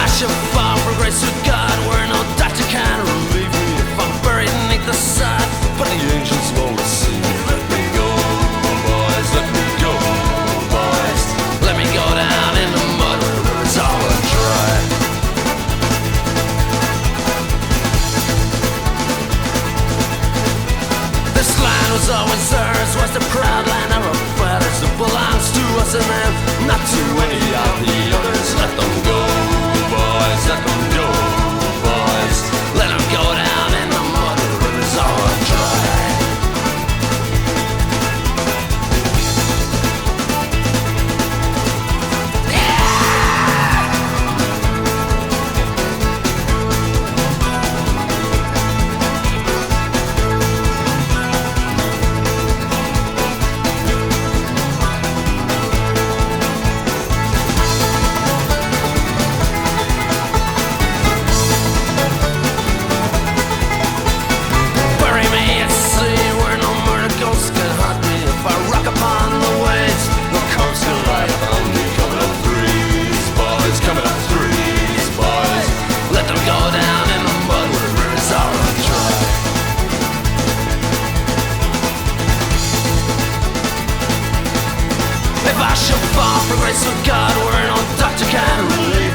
I shall fall from grace to God where no doctor can relieve me if I'm buried beneath the sod. But the angels won't receive me. Let me go, boys. Let me go, boys. Let me go down in the mud it's all. This was always ours, was the proud land of far progressive God, we're an old Dr. Ken.